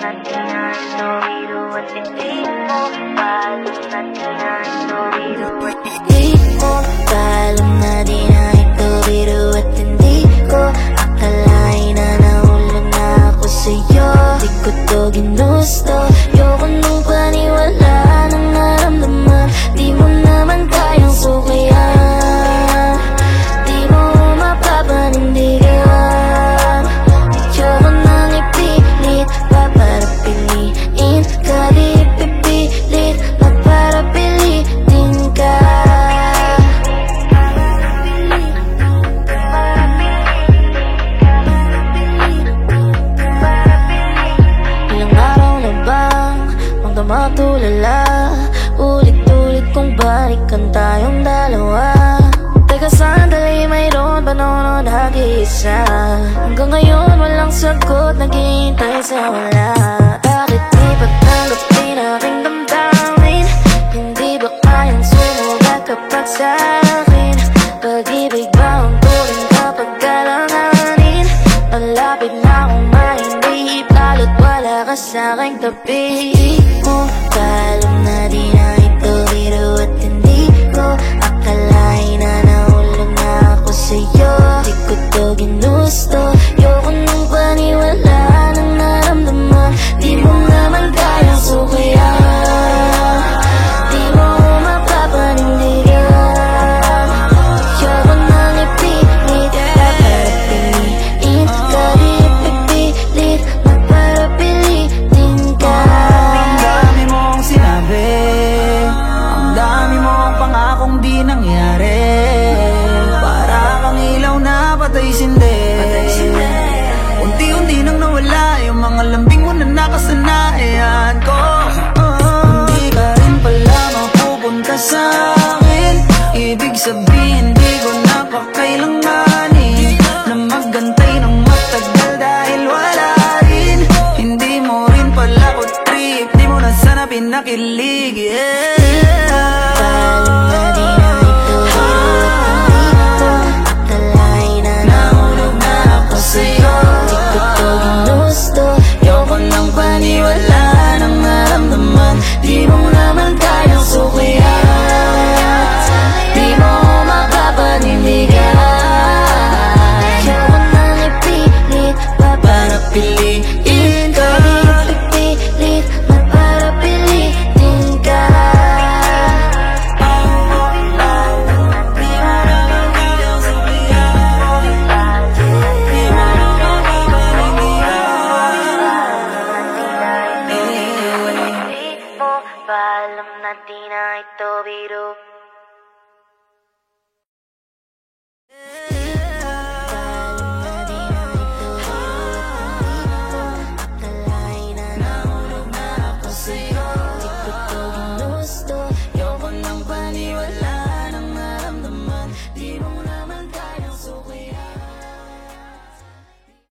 Latina, no olvido, es el ritmo. Paz Latina, no olvido, es el. tulala. Ulit-ulit kong balikan tayong dalawa. Teka sandali, mayroon ba nanonood hagi-isa Hanggang ngayon walang sagot, naghihintay sa wala. ka sa'king tabi. Di mo talaga sabihin di ko napakailanganin Na magantay ng matagal dahil wala rin. Hindi mo rin pala ko trip Di mo na sana pinakilig なっていない扉